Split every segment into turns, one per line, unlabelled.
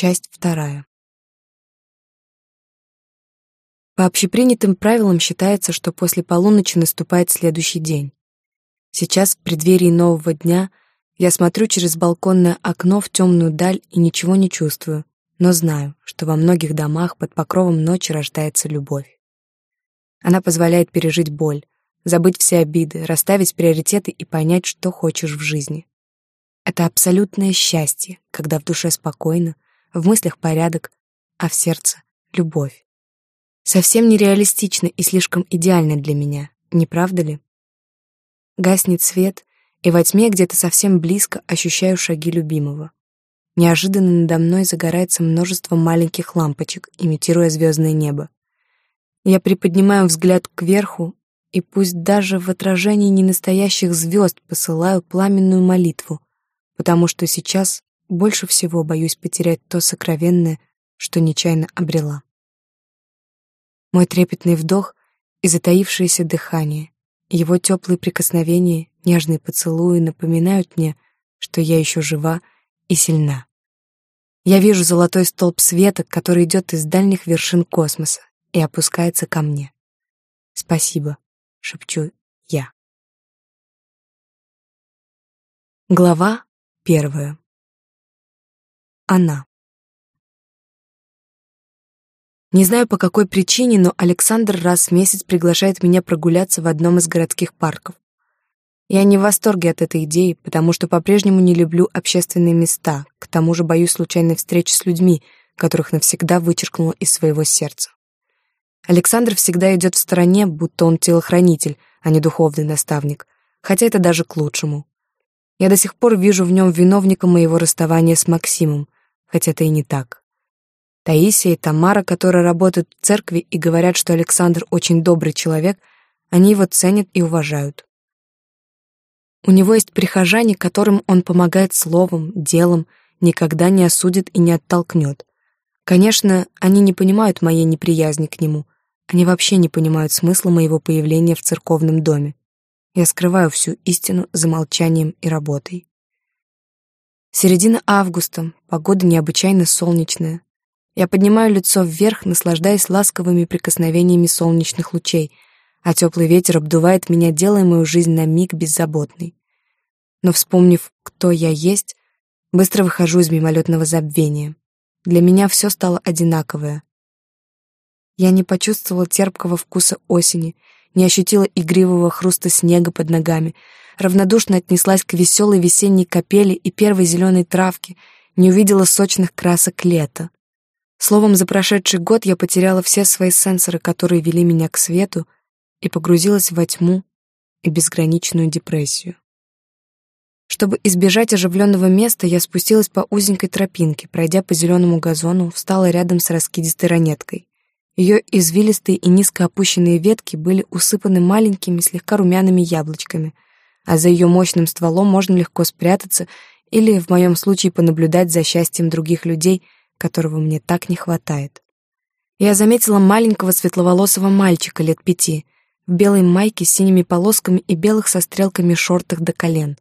Часть вторая. По общепринятым правилам считается, что после полуночи наступает следующий день. Сейчас, в преддверии нового дня, я смотрю через балконное окно в темную даль и ничего не чувствую, но знаю, что во многих домах под покровом ночи рождается любовь. Она позволяет пережить боль, забыть все обиды, расставить приоритеты и понять, что хочешь в жизни. Это абсолютное счастье, когда в душе спокойно, в мыслях порядок, а в сердце — любовь. Совсем нереалистично и слишком идеально для меня, не правда ли? Гаснет свет, и во тьме где-то совсем близко ощущаю шаги любимого. Неожиданно надо мной загорается множество маленьких лампочек, имитируя звездное небо. Я приподнимаю взгляд кверху, и пусть даже в отражении ненастоящих звезд посылаю пламенную молитву, потому что сейчас больше всего боюсь потерять то сокровенное, что нечаянно обрела. Мой трепетный вдох и затаившееся дыхание, его теплые прикосновения, нежные поцелуи напоминают мне, что я еще жива и сильна. Я вижу золотой столб света, который идет из дальних вершин космоса и опускается ко мне. «Спасибо», — шепчу я. Глава первая. Она. Не знаю по какой причине, но Александр раз в месяц приглашает меня прогуляться в одном из городских парков. Я не в восторге от этой идеи, потому что по-прежнему не люблю общественные места, к тому же боюсь случайной встречи с людьми, которых навсегда вычеркнула из своего сердца. Александр всегда идет в стороне, будто он телохранитель, а не духовный наставник, хотя это даже к лучшему. Я до сих пор вижу в нем виновника моего расставания с Максимом, хотя это и не так. Таисия и Тамара, которые работают в церкви и говорят, что Александр очень добрый человек, они его ценят и уважают. У него есть прихожане, которым он помогает словом, делом, никогда не осудит и не оттолкнет. Конечно, они не понимают моей неприязни к нему. Они вообще не понимают смысла моего появления в церковном доме. Я скрываю всю истину за молчанием и работой. Середина августа, погода необычайно солнечная. Я поднимаю лицо вверх, наслаждаясь ласковыми прикосновениями солнечных лучей, а теплый ветер обдувает меня, делая мою жизнь на миг беззаботной. Но, вспомнив, кто я есть, быстро выхожу из мимолетного забвения. Для меня все стало одинаковое. Я не почувствовала терпкого вкуса осени, не ощутила игривого хруста снега под ногами, равнодушно отнеслась к веселой весенней капели и первой зеленой травке, не увидела сочных красок лета. Словом, за прошедший год я потеряла все свои сенсоры, которые вели меня к свету, и погрузилась во тьму и безграничную депрессию. Чтобы избежать оживленного места, я спустилась по узенькой тропинке, пройдя по зеленому газону, встала рядом с раскидистой ранеткой. Ее извилистые и низко опущенные ветки были усыпаны маленькими, слегка румяными яблочками, а за ее мощным стволом можно легко спрятаться или, в моем случае, понаблюдать за счастьем других людей, которого мне так не хватает. Я заметила маленького светловолосого мальчика лет пяти, в белой майке с синими полосками и белых со стрелками шортах до колен.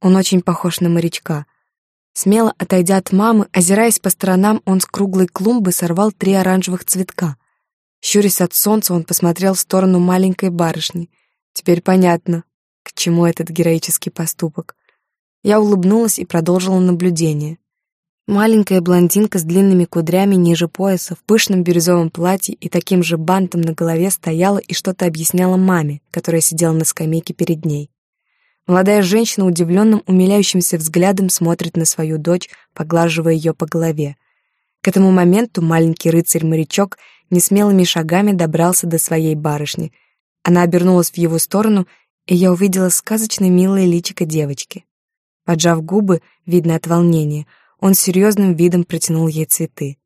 Он очень похож на морячка. Смело отойдя от мамы, озираясь по сторонам, он с круглой клумбы сорвал три оранжевых цветка. Щурясь от солнца, он посмотрел в сторону маленькой барышни. Теперь понятно, к чему этот героический поступок. Я улыбнулась и продолжила наблюдение. Маленькая блондинка с длинными кудрями ниже пояса, в пышном бирюзовом платье и таким же бантом на голове стояла и что-то объясняла маме, которая сидела на скамейке перед ней. Молодая женщина удивленным, умиляющимся взглядом смотрит на свою дочь, поглаживая ее по голове. К этому моменту маленький рыцарь-морячок несмелыми шагами добрался до своей барышни. Она обернулась в его сторону, и я увидела сказочно милое личико девочки. Поджав губы, видно от волнения, он серьезным видом протянул ей цветы.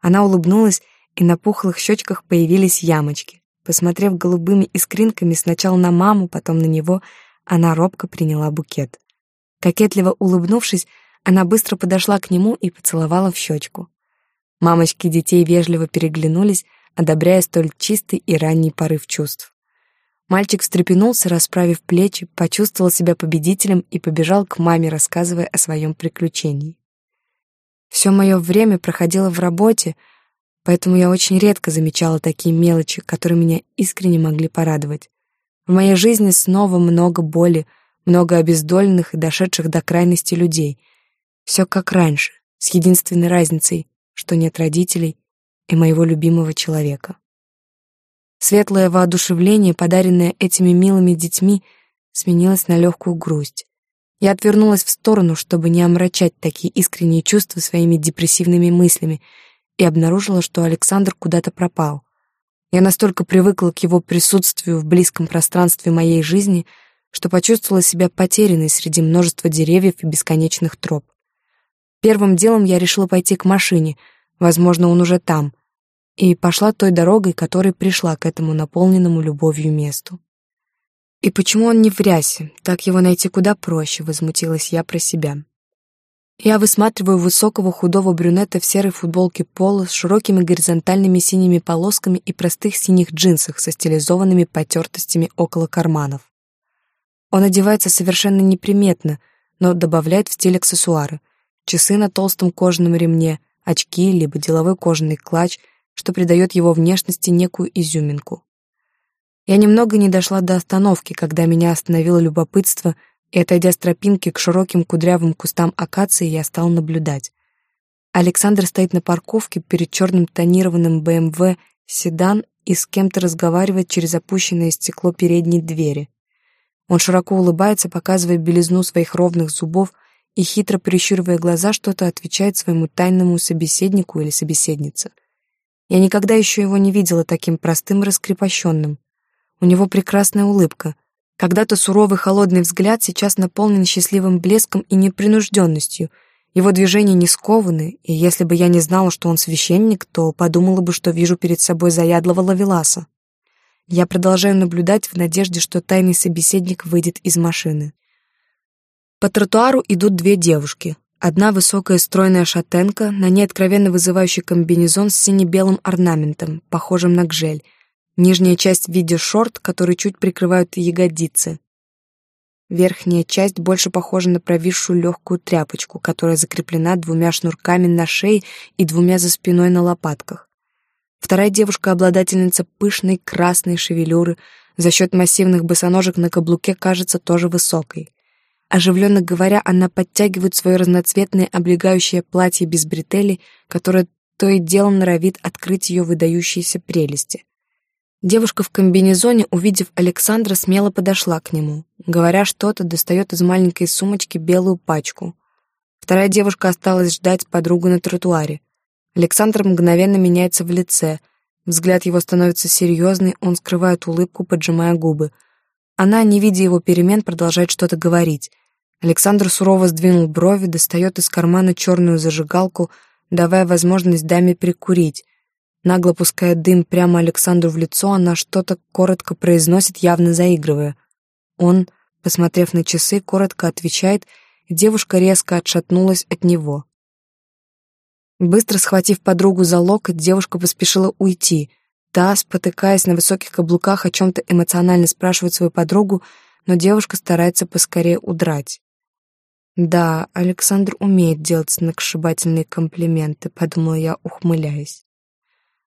Она улыбнулась, и на пухлых щечках появились ямочки. Посмотрев голубыми искринками сначала на маму, потом на него, она робко приняла букет. Кокетливо улыбнувшись, она быстро подошла к нему и поцеловала в щечку. Мамочки детей вежливо переглянулись, одобряя столь чистый и ранний порыв чувств. Мальчик встрепенулся, расправив плечи, почувствовал себя победителем и побежал к маме, рассказывая о своем приключении. Все мое время проходило в работе, поэтому я очень редко замечала такие мелочи, которые меня искренне могли порадовать. В моей жизни снова много боли, много обездоленных и дошедших до крайности людей. Все как раньше, с единственной разницей, что нет родителей и моего любимого человека. Светлое воодушевление, подаренное этими милыми детьми, сменилось на легкую грусть. Я отвернулась в сторону, чтобы не омрачать такие искренние чувства своими депрессивными мыслями, и обнаружила, что Александр куда-то пропал. Я настолько привыкла к его присутствию в близком пространстве моей жизни, что почувствовала себя потерянной среди множества деревьев и бесконечных троп. Первым делом я решила пойти к машине, возможно, он уже там, и пошла той дорогой, которой пришла к этому наполненному любовью месту. «И почему он не в рясе? Так его найти куда проще», — возмутилась я про себя. Я высматриваю высокого худого брюнета в серой футболке поло с широкими горизонтальными синими полосками и простых синих джинсах со стилизованными потертостями около карманов. Он одевается совершенно неприметно, но добавляет в стиль аксессуары. Часы на толстом кожаном ремне, очки, либо деловой кожаный клатч, что придает его внешности некую изюминку. Я немного не дошла до остановки, когда меня остановило любопытство, и, отойдя с тропинки к широким кудрявым кустам акации, я стал наблюдать. Александр стоит на парковке перед черным тонированным БМВ эм седан и с кем-то разговаривает через опущенное стекло передней двери. Он широко улыбается, показывая белизну своих ровных зубов и, хитро прищуривая глаза, что-то отвечает своему тайному собеседнику или собеседнице. Я никогда еще его не видела таким простым раскрепощенным. У него прекрасная улыбка. Когда-то суровый холодный взгляд сейчас наполнен счастливым блеском и непринужденностью. Его движения не скованы, и если бы я не знала, что он священник, то подумала бы, что вижу перед собой заядлого лавеласа. Я продолжаю наблюдать в надежде, что тайный собеседник выйдет из машины. По тротуару идут две девушки. Одна высокая стройная шатенка, на ней откровенно вызывающий комбинезон с сине-белым орнаментом, похожим на гжель, Нижняя часть в виде шорт, которые чуть прикрывают ягодицы. Верхняя часть больше похожа на провисшую легкую тряпочку, которая закреплена двумя шнурками на шее и двумя за спиной на лопатках. Вторая девушка — обладательница пышной красной шевелюры, за счет массивных босоножек на каблуке кажется тоже высокой. Оживленно говоря, она подтягивает свое разноцветное облегающее платье без бретелей, которое то и дело норовит открыть ее выдающиеся прелести. Девушка в комбинезоне, увидев Александра, смело подошла к нему. Говоря что-то, достает из маленькой сумочки белую пачку. Вторая девушка осталась ждать подругу на тротуаре. Александр мгновенно меняется в лице. Взгляд его становится серьезный, он скрывает улыбку, поджимая губы. Она, не видя его перемен, продолжает что-то говорить. Александр сурово сдвинул брови, достает из кармана черную зажигалку, давая возможность даме прикурить. Нагло пуская дым прямо Александру в лицо, она что-то коротко произносит, явно заигрывая. Он, посмотрев на часы, коротко отвечает, и девушка резко отшатнулась от него. Быстро схватив подругу за локоть, девушка поспешила уйти. Та, спотыкаясь на высоких каблуках, о чем-то эмоционально спрашивает свою подругу, но девушка старается поскорее удрать. «Да, Александр умеет делать сногсшибательные комплименты», — подумала я, ухмыляясь.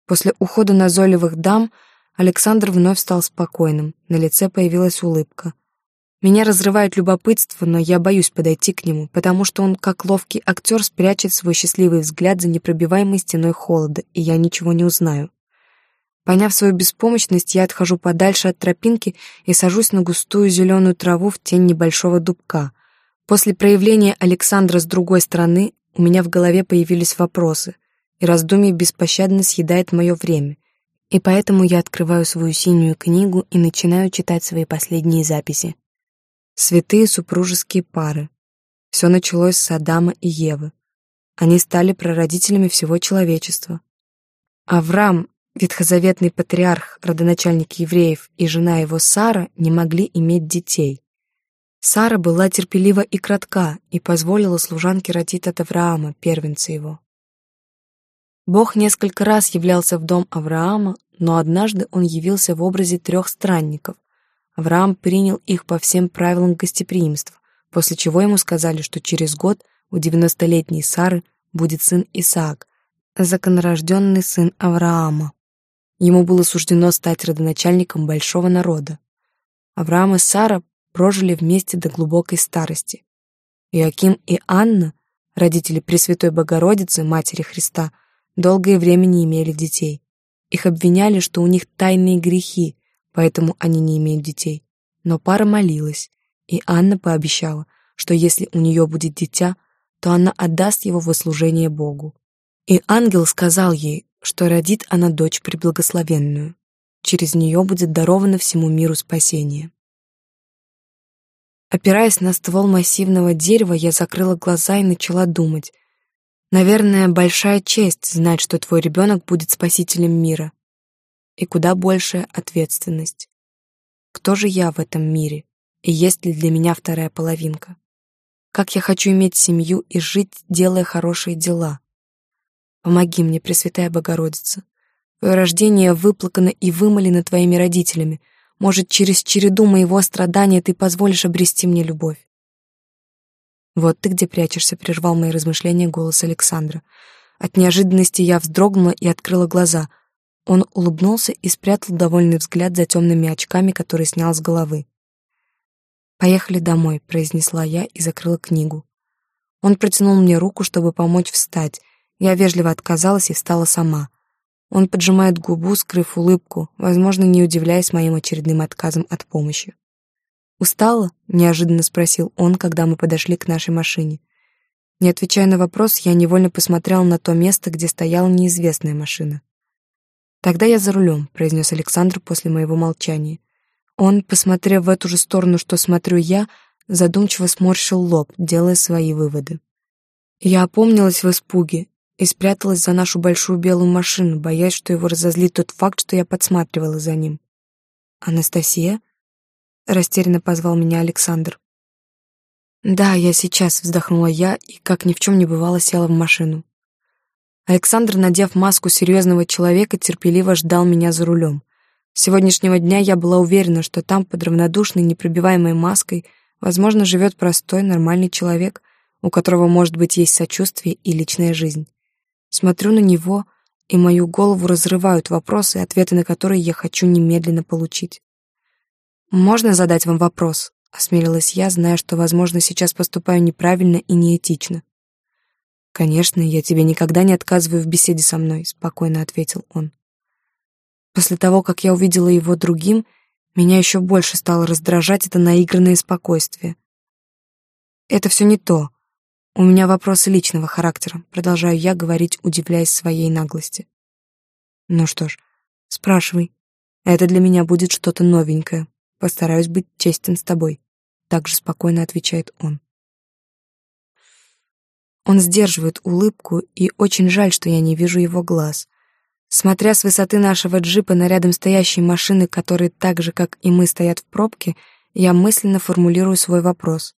После ухода назойливых дам Александр вновь стал спокойным, на лице появилась улыбка. Меня разрывает любопытство, но я боюсь подойти к нему, потому что он, как ловкий актер, спрячет свой счастливый взгляд за непробиваемой стеной холода, и я ничего не узнаю. Поняв свою беспомощность, я отхожу подальше от тропинки и сажусь на густую зеленую траву в тень небольшого дубка. После проявления Александра с другой стороны у меня в голове появились вопросы и раздумье беспощадно съедает мое время. И поэтому я открываю свою синюю книгу и начинаю читать свои последние записи. Святые супружеские пары. Все началось с Адама и Евы. Они стали прародителями всего человечества. Авраам, ветхозаветный патриарх, родоначальник евреев, и жена его Сара не могли иметь детей. Сара была терпелива и кратка и позволила служанке родить от Авраама, первенца его. Бог несколько раз являлся в дом Авраама, но однажды он явился в образе трех странников. Авраам принял их по всем правилам гостеприимства, после чего ему сказали, что через год у девяностолетней Сары будет сын Исаак, законорожденный сын Авраама. Ему было суждено стать родоначальником большого народа. Авраам и Сара прожили вместе до глубокой старости. Иоаким и Анна, родители Пресвятой Богородицы, Матери Христа, долгое время не имели детей. Их обвиняли, что у них тайные грехи, поэтому они не имеют детей. Но пара молилась, и Анна пообещала, что если у нее будет дитя, то она отдаст его во служение Богу. И ангел сказал ей, что родит она дочь преблагословенную. Через нее будет даровано всему миру спасение. Опираясь на ствол массивного дерева, я закрыла глаза и начала думать. Наверное, большая честь знать, что твой ребенок будет спасителем мира. И куда большая ответственность. Кто же я в этом мире? И есть ли для меня вторая половинка? Как я хочу иметь семью и жить, делая хорошие дела? Помоги мне, Пресвятая Богородица. Твое рождение выплакано и вымолено твоими родителями. Может, через череду моего страдания ты позволишь обрести мне любовь. «Вот ты где прячешься», — прервал мои размышления голос Александра. От неожиданности я вздрогнула и открыла глаза. Он улыбнулся и спрятал довольный взгляд за темными очками, которые снял с головы. «Поехали домой», — произнесла я и закрыла книгу. Он протянул мне руку, чтобы помочь встать. Я вежливо отказалась и встала сама. Он поджимает губу, скрыв улыбку, возможно, не удивляясь моим очередным отказом от помощи. «Устала?» — неожиданно спросил он, когда мы подошли к нашей машине. Не отвечая на вопрос, я невольно посмотрела на то место, где стояла неизвестная машина. «Тогда я за рулем», — произнес Александр после моего молчания. Он, посмотрев в эту же сторону, что смотрю я, задумчиво сморщил лоб, делая свои выводы. Я опомнилась в испуге и спряталась за нашу большую белую машину, боясь, что его разозлит тот факт, что я подсматривала за ним. «Анастасия?» — растерянно позвал меня Александр. «Да, я сейчас», — вздохнула я и, как ни в чем не бывало, села в машину. Александр, надев маску серьезного человека, терпеливо ждал меня за рулем. С сегодняшнего дня я была уверена, что там, под равнодушной, непробиваемой маской, возможно, живет простой, нормальный человек, у которого, может быть, есть сочувствие и личная жизнь. Смотрю на него, и мою голову разрывают вопросы, ответы на которые я хочу немедленно получить. «Можно задать вам вопрос?» — осмелилась я, зная, что, возможно, сейчас поступаю неправильно и неэтично. «Конечно, я тебе никогда не отказываю в беседе со мной», — спокойно ответил он. После того, как я увидела его другим, меня еще больше стало раздражать это наигранное спокойствие. Это все не то. У меня вопросы личного характера, продолжаю я говорить, удивляясь своей наглости. Ну что ж, спрашивай. Это для меня будет что-то новенькое. Постараюсь быть честен с тобой. Так же спокойно отвечает он. Он сдерживает улыбку, и очень жаль, что я не вижу его глаз. Смотря с высоты нашего джипа на рядом стоящие машины, которые так же, как и мы, стоят в пробке, я мысленно формулирую свой вопрос.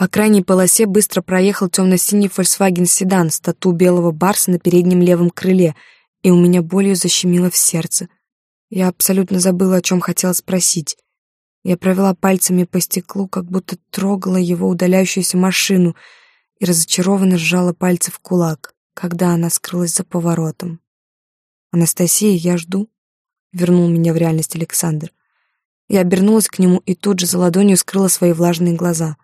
По крайней полосе быстро проехал темно-синий Volkswagen седан с тату белого барса на переднем левом крыле, и у меня болью защемило в сердце. Я абсолютно забыла, о чем хотела спросить. Я провела пальцами по стеклу, как будто трогала его удаляющуюся машину, и разочарованно сжала пальцы в кулак, когда она скрылась за поворотом. «Анастасия, я жду», — вернул меня в реальность Александр. Я обернулась к нему и тут же за ладонью скрыла свои влажные глаза.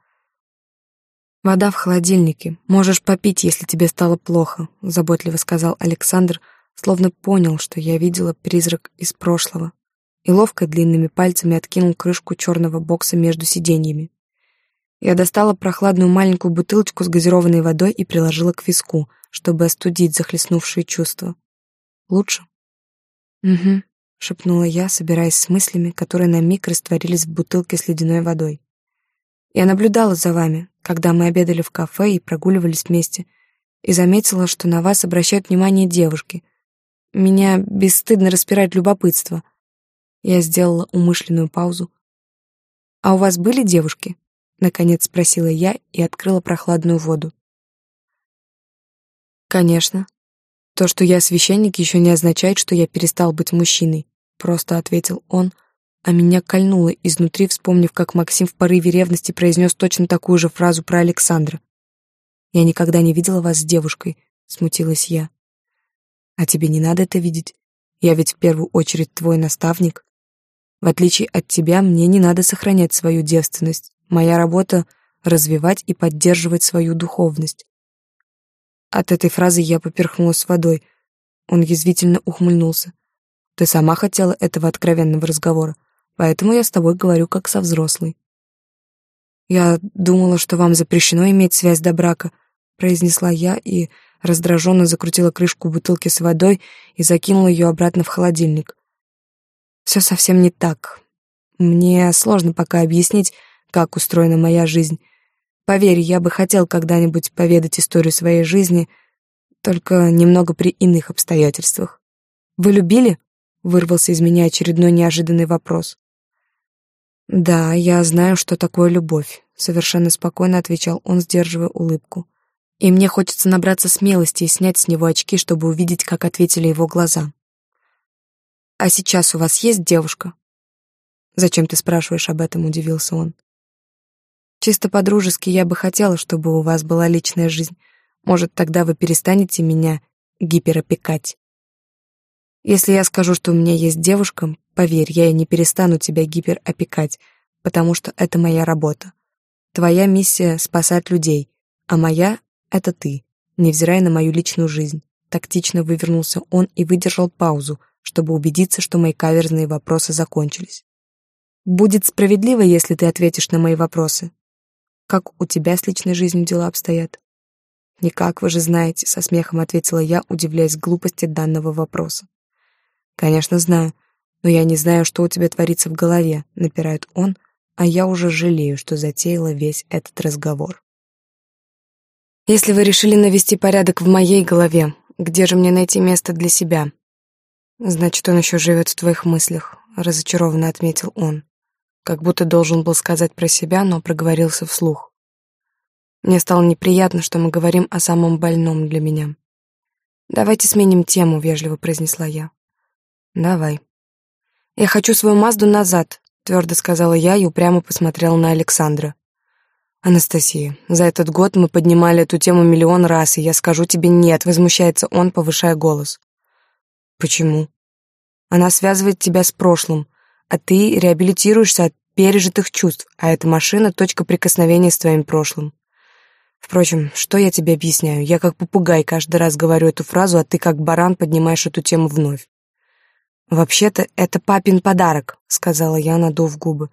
«Вода в холодильнике. Можешь попить, если тебе стало плохо», — заботливо сказал Александр, словно понял, что я видела призрак из прошлого, и ловко длинными пальцами откинул крышку черного бокса между сиденьями. Я достала прохладную маленькую бутылочку с газированной водой и приложила к виску, чтобы остудить захлестнувшие чувства. Лучше? Угу, шепнула я, собираясь с мыслями, которые на миг растворились в бутылке с ледяной водой. Я наблюдала за вами, когда мы обедали в кафе и прогуливались вместе, и заметила, что на вас обращают внимание девушки. Меня бесстыдно распирает любопытство. Я сделала умышленную паузу. «А у вас были девушки?» — наконец спросила я и открыла прохладную воду. «Конечно», то, что я священник, еще не означает, что я перестал быть мужчиной, просто ответил он, а меня кольнуло изнутри, вспомнив, как Максим в порыве ревности произнес точно такую же фразу про Александра. Я никогда не видела вас с девушкой, — смутилась я. «А тебе не надо это видеть. Я ведь в первую очередь твой наставник. В отличие от тебя, мне не надо сохранять свою девственность. Моя работа — развивать и поддерживать свою духовность». От этой фразы я поперхнулась водой. Он язвительно ухмыльнулся. «Ты сама хотела этого откровенного разговора, поэтому я с тобой говорю как со взрослой». «Я думала, что вам запрещено иметь связь до брака», — произнесла я и раздраженно закрутила крышку бутылки с водой и закинула ее обратно в холодильник. «Все совсем не так. Мне сложно пока объяснить, как устроена моя жизнь. Поверь, я бы хотел когда-нибудь поведать историю своей жизни, только немного при иных обстоятельствах. Вы любили?» — вырвался из меня очередной неожиданный вопрос. «Да, я знаю, что такое любовь», — совершенно спокойно отвечал он, сдерживая улыбку. «И мне хочется набраться смелости и снять с него очки, чтобы увидеть, как ответили его глаза». «А сейчас у вас есть девушка?» «Зачем ты спрашиваешь об этом?» — удивился он. «Чисто по-дружески я бы хотела, чтобы у вас была личная жизнь. Может, тогда вы перестанете меня гиперопекать?» Если я скажу, что у меня есть девушка, поверь, я и не перестану тебя гиперопекать, потому что это моя работа. Твоя миссия — спасать людей, а моя — это ты, невзирая на мою личную жизнь. Тактично вывернулся он и выдержал паузу, чтобы убедиться, что мои каверзные вопросы закончились. Будет справедливо, если ты ответишь на мои вопросы. Как у тебя с личной жизнью дела обстоят? Никак, вы же знаете, со смехом ответила я, удивляясь глупости данного вопроса. «Конечно, знаю. Но я не знаю, что у тебя творится в голове», — напирает он, а я уже жалею, что затеяла весь этот разговор. «Если вы решили навести порядок в моей голове, где же мне найти место для себя?» «Значит, он еще живет в твоих мыслях», — разочарованно отметил он. Как будто должен был сказать про себя, но проговорился вслух. Мне стало неприятно, что мы говорим о самом больном для меня. «Давайте сменим тему», — вежливо произнесла я. «Давай». «Я хочу свою Мазду назад», — твердо сказала я и упрямо посмотрела на Александра. «Анастасия, за этот год мы поднимали эту тему миллион раз, и я скажу тебе нет», — возмущается он, повышая голос. «Почему?» «Она связывает тебя с прошлым, а ты реабилитируешься от пережитых чувств, а эта машина — точка прикосновения с твоим прошлым. Впрочем, что я тебе объясняю? Я как попугай каждый раз говорю эту фразу, а ты как баран поднимаешь эту тему вновь. «Вообще-то это папин подарок», — сказала я, надув губы.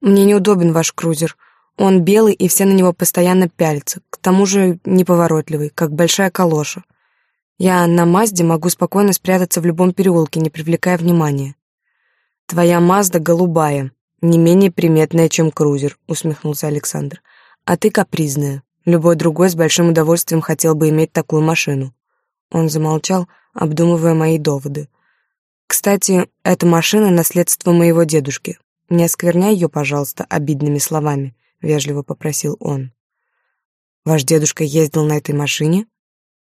«Мне неудобен ваш крузер. Он белый, и все на него постоянно пялятся. К тому же неповоротливый, как большая калоша. Я на Мазде могу спокойно спрятаться в любом переулке, не привлекая внимания». «Твоя Мазда голубая, не менее приметная, чем крузер», — усмехнулся Александр. «А ты капризная. Любой другой с большим удовольствием хотел бы иметь такую машину». Он замолчал, обдумывая мои доводы. Кстати, эта машина — наследство моего дедушки. Не оскверняй ее, пожалуйста, обидными словами», — вежливо попросил он. «Ваш дедушка ездил на этой машине?»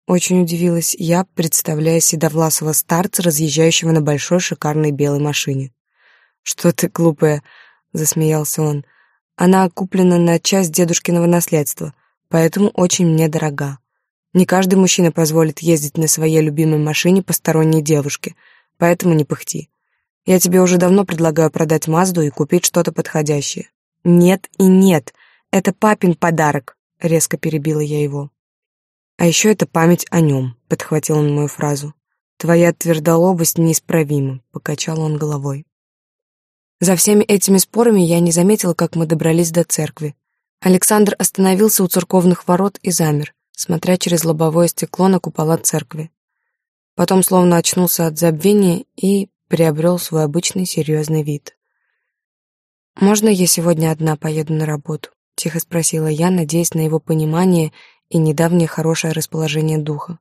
Очень удивилась я, представляя седовласого старца, разъезжающего на большой шикарной белой машине. «Что ты, глупая?» — засмеялся он. «Она куплена на часть дедушкиного наследства, поэтому очень мне дорога. Не каждый мужчина позволит ездить на своей любимой машине посторонней девушке, поэтому не пыхти. Я тебе уже давно предлагаю продать Мазду и купить что-то подходящее. Нет и нет, это папин подарок, резко перебила я его. А еще это память о нем, подхватил он мою фразу. Твоя твердолобость неисправима, покачал он головой. За всеми этими спорами я не заметила, как мы добрались до церкви. Александр остановился у церковных ворот и замер, смотря через лобовое стекло на купола церкви. Потом словно очнулся от забвения и приобрел свой обычный серьезный вид. «Можно я сегодня одна поеду на работу?» — тихо спросила я, надеясь на его понимание и недавнее хорошее расположение духа.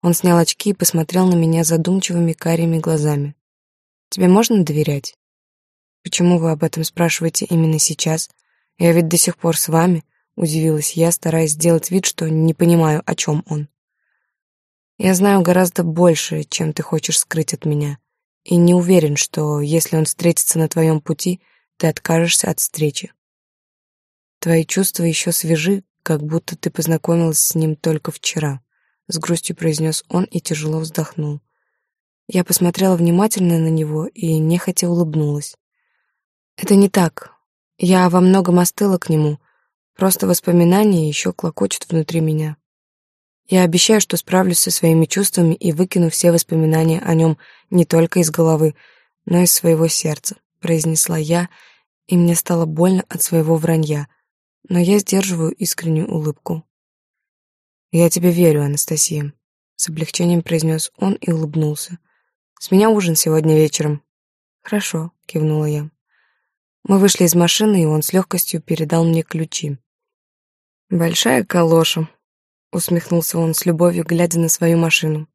Он снял очки и посмотрел на меня задумчивыми карими глазами. «Тебе можно доверять?» «Почему вы об этом спрашиваете именно сейчас? Я ведь до сих пор с вами», — удивилась я, стараясь сделать вид, что не понимаю, о чем он. Я знаю гораздо больше, чем ты хочешь скрыть от меня, и не уверен, что если он встретится на твоем пути, ты откажешься от встречи. Твои чувства еще свежи, как будто ты познакомилась с ним только вчера. — с грустью произнес он и тяжело вздохнул. Я посмотрела внимательно на него и нехотя улыбнулась. «Это не так. Я во многом остыла к нему. Просто воспоминания еще клокочут внутри меня. Я обещаю, что справлюсь со своими чувствами и выкину все воспоминания о нем не только из головы, но и из своего сердца», — произнесла я, и мне стало больно от своего вранья, но я сдерживаю искреннюю улыбку. «Я тебе верю, Анастасия», — с облегчением произнес он и улыбнулся. «С меня ужин сегодня вечером». «Хорошо», — кивнула я. Мы вышли из машины, и он с легкостью передал мне ключи. «Большая калоша», — усмехнулся он с любовью, глядя на свою машину.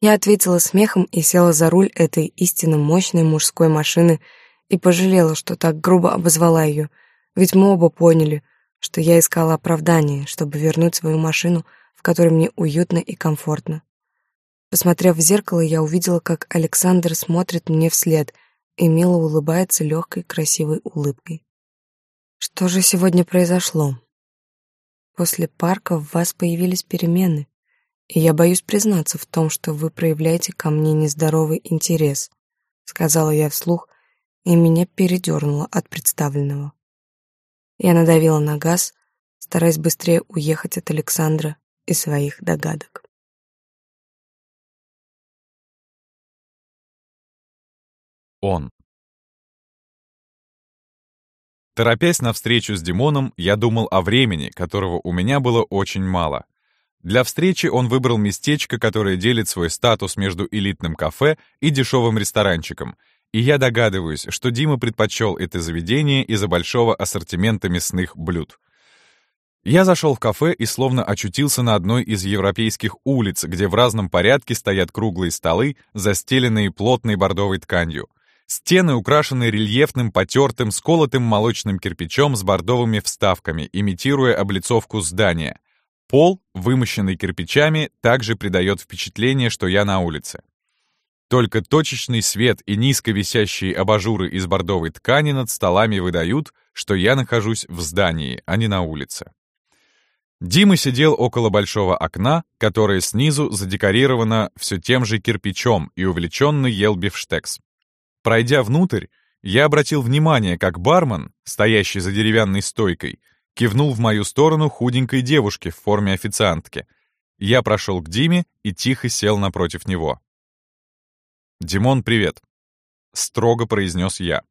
Я ответила смехом и села за руль этой истинно мощной мужской машины и пожалела, что так грубо обозвала ее, ведь мы оба поняли, что я искала оправдание, чтобы вернуть свою машину, в которой мне уютно и комфортно. Посмотрев в зеркало, я увидела, как Александр смотрит мне вслед и мило улыбается легкой, красивой улыбкой. Что же сегодня произошло? После парка в вас появились перемены, и я боюсь признаться в том, что вы проявляете ко мне нездоровый интерес, сказала я вслух, и меня передернуло от представленного. Я надавила на газ, стараясь быстрее уехать от Александра и своих догадок.
Он. Торопясь на встречу с Димоном, я думал о времени, которого у меня было очень мало. Для встречи он выбрал местечко, которое делит свой статус между элитным кафе и дешевым ресторанчиком — и я догадываюсь, что Дима предпочел это заведение из-за большого ассортимента мясных блюд. Я зашел в кафе и словно очутился на одной из европейских улиц, где в разном порядке стоят круглые столы, застеленные плотной бордовой тканью. Стены украшены рельефным, потертым, сколотым молочным кирпичом с бордовыми вставками, имитируя облицовку здания. Пол, вымощенный кирпичами, также придает впечатление, что я на улице. Только точечный свет и низко висящие абажуры из бордовой ткани над столами выдают, что я нахожусь в здании, а не на улице. Дима сидел около большого окна, которое снизу задекорировано все тем же кирпичом и увлеченно ел бифштекс. Пройдя внутрь, я обратил внимание, как бармен, стоящий за деревянной стойкой, кивнул в мою сторону худенькой девушке в форме официантки. Я прошел к Диме и тихо сел напротив него. «Димон, привет!» — строго произнес я.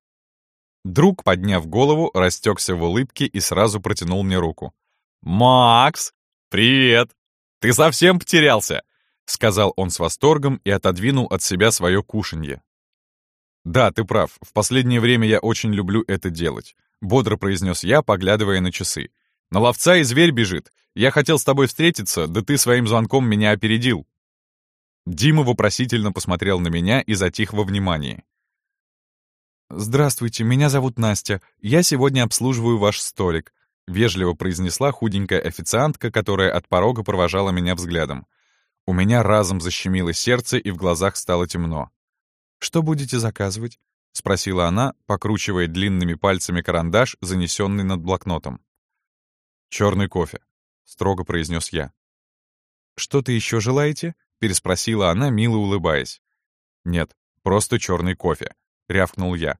Друг, подняв голову, растекся в улыбке и сразу протянул мне руку. «Макс! Привет! Ты совсем потерялся!» — сказал он с восторгом и отодвинул от себя свое кушанье. «Да, ты прав. В последнее время я очень люблю это делать», — бодро произнес я, поглядывая на часы. «На ловца и зверь бежит. Я хотел с тобой встретиться, да ты своим звонком меня опередил». Дима вопросительно посмотрел на меня и затих во внимании. «Здравствуйте, меня зовут Настя. Я сегодня обслуживаю ваш столик», — вежливо произнесла худенькая официантка, которая от порога провожала меня взглядом. У меня разом защемило сердце и в глазах стало темно. «Что будете заказывать?» — спросила она, покручивая длинными пальцами карандаш, занесенный над блокнотом. «Черный кофе», — строго произнес я. «Что-то еще желаете?» переспросила она, мило улыбаясь. «Нет, просто черный кофе», — рявкнул я.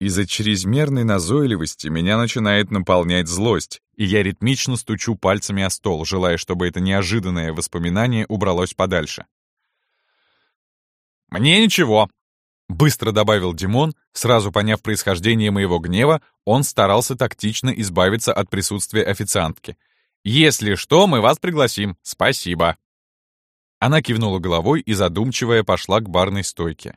Из-за чрезмерной назойливости меня начинает наполнять злость, и я ритмично стучу пальцами о стол, желая, чтобы это неожиданное воспоминание убралось подальше. «Мне ничего», — быстро добавил Димон, сразу поняв происхождение моего гнева, он старался тактично избавиться от присутствия официантки. «Если что, мы вас пригласим. Спасибо». Она кивнула головой и, задумчивая, пошла к барной стойке.